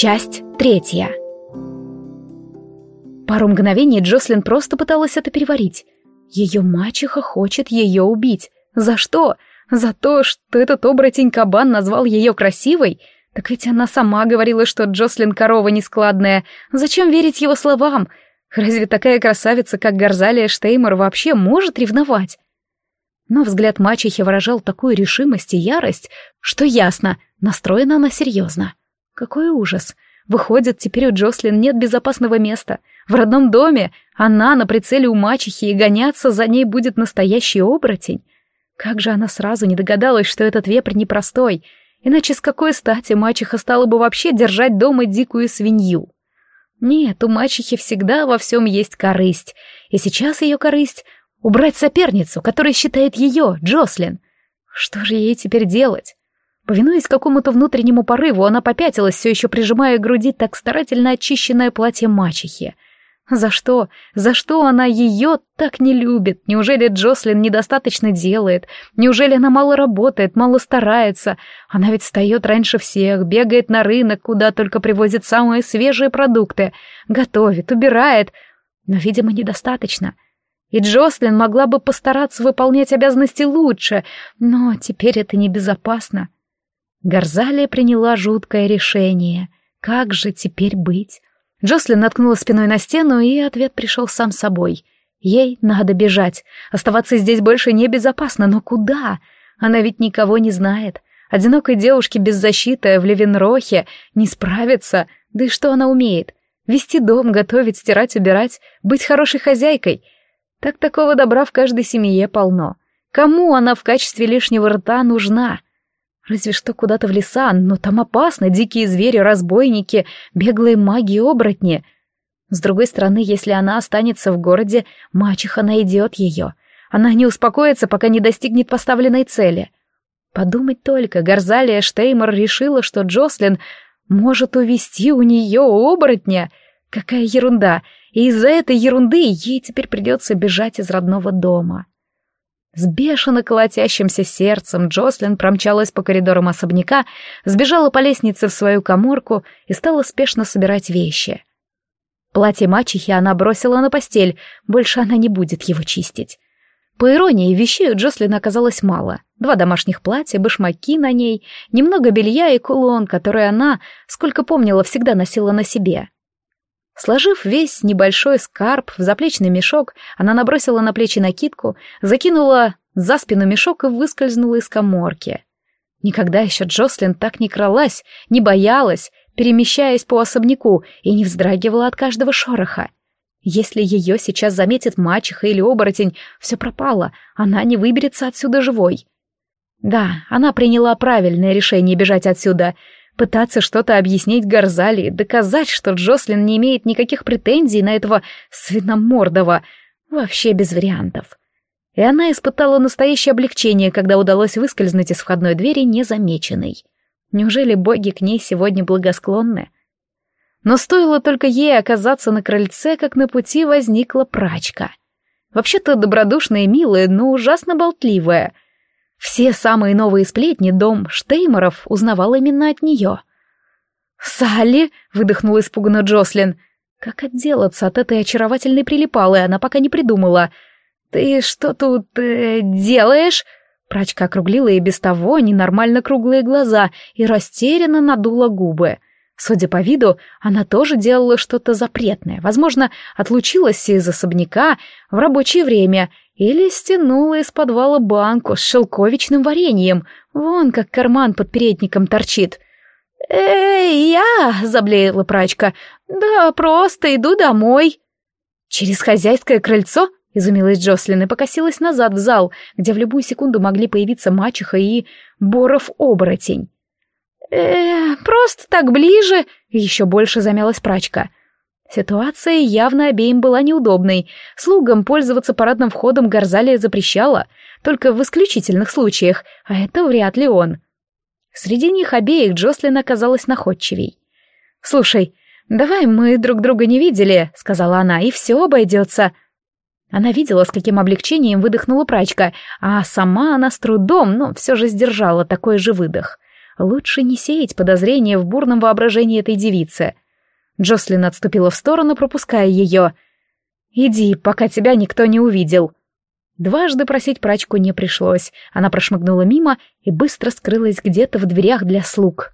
Часть третья. Пару мгновений Джослин просто пыталась это переварить. Ее мачеха хочет ее убить. За что? За то, что этот оборотень-кабан назвал ее красивой? Так ведь она сама говорила, что Джослин корова нескладная. Зачем верить его словам? Разве такая красавица, как Горзалия Штеймер, вообще может ревновать? Но взгляд мачехи выражал такую решимость и ярость, что ясно, настроена она серьезно. Какой ужас! Выходит, теперь у Джослин нет безопасного места. В родном доме она на прицеле у мачехи, и гоняться за ней будет настоящий оборотень. Как же она сразу не догадалась, что этот вепрь непростой, иначе с какой стати мачеха стала бы вообще держать дома дикую свинью? Нет, у мачехи всегда во всем есть корысть, и сейчас ее корысть — убрать соперницу, которая считает ее, Джослин. Что же ей теперь делать? Повинуясь какому-то внутреннему порыву, она попятилась, все еще прижимая к груди так старательно очищенное платье мачехи. За что? За что она ее так не любит? Неужели Джослин недостаточно делает? Неужели она мало работает, мало старается? Она ведь встает раньше всех, бегает на рынок, куда только привозит самые свежие продукты, готовит, убирает. Но, видимо, недостаточно. И Джослин могла бы постараться выполнять обязанности лучше, но теперь это небезопасно. Горзалия приняла жуткое решение. Как же теперь быть? Джослин наткнула спиной на стену, и ответ пришел сам собой. Ей надо бежать. Оставаться здесь больше небезопасно, но куда? Она ведь никого не знает. Одинокой девушке без защиты в Левенрохе не справится. Да и что она умеет? Вести дом, готовить, стирать, убирать, быть хорошей хозяйкой. Так такого добра в каждой семье полно. Кому она в качестве лишнего рта нужна? Разве что куда-то в леса, но там опасно, дикие звери, разбойники, беглые маги оборотни. С другой стороны, если она останется в городе, мачеха найдет ее. Она не успокоится, пока не достигнет поставленной цели. Подумать только, Горзалия Штеймер решила, что Джослин может увести у нее оборотня. Какая ерунда! И из-за этой ерунды ей теперь придется бежать из родного дома. С бешено колотящимся сердцем Джослин промчалась по коридорам особняка, сбежала по лестнице в свою коморку и стала спешно собирать вещи. Платье мачехи она бросила на постель, больше она не будет его чистить. По иронии, вещей у Джослин оказалось мало. Два домашних платья, башмаки на ней, немного белья и кулон, который она, сколько помнила, всегда носила на себе. Сложив весь небольшой скарб в заплечный мешок, она набросила на плечи накидку, закинула за спину мешок и выскользнула из коморки. Никогда еще Джослин так не кралась, не боялась, перемещаясь по особняку, и не вздрагивала от каждого шороха. Если ее сейчас заметит мачеха или оборотень, все пропало, она не выберется отсюда живой. Да, она приняла правильное решение бежать отсюда — Пытаться что-то объяснить Горзали, доказать, что Джослин не имеет никаких претензий на этого свиномордого, вообще без вариантов. И она испытала настоящее облегчение, когда удалось выскользнуть из входной двери незамеченной. Неужели боги к ней сегодня благосклонны? Но стоило только ей оказаться на крыльце, как на пути возникла прачка. Вообще-то добродушная и милая, но ужасно болтливая — все самые новые сплетни дом Штеймеров узнавал именно от нее. «Салли!» — выдохнула испуганно Джослин. Как отделаться от этой очаровательной прилипалы, она пока не придумала. «Ты что тут э, делаешь?» Прачка округлила и без того ненормально круглые глаза и растерянно надула губы. Судя по виду, она тоже делала что-то запретное, возможно, отлучилась из особняка в рабочее время или стянула из подвала банку с шелковичным вареньем, вон как карман под передником торчит. «Эй, я!» — заблеяла прачка. «Да, просто иду домой». «Через хозяйское крыльцо?» — изумилась Джослин и покосилась назад в зал, где в любую секунду могли появиться мачеха и Боров-оборотень. «Э, просто так ближе!» — еще больше замялась прачка. Ситуация явно обеим была неудобной. Слугам пользоваться парадным входом Горзалия запрещала, только в исключительных случаях, а это вряд ли он. Среди них обеих Джослин оказалась находчивей. «Слушай, давай мы друг друга не видели», — сказала она, — «и все обойдется». Она видела, с каким облегчением выдохнула прачка, а сама она с трудом, но все же сдержала такой же выдох. Лучше не сеять подозрения в бурном воображении этой девицы. Джослин отступила в сторону, пропуская ее. «Иди, пока тебя никто не увидел». Дважды просить прачку не пришлось. Она прошмыгнула мимо и быстро скрылась где-то в дверях для слуг.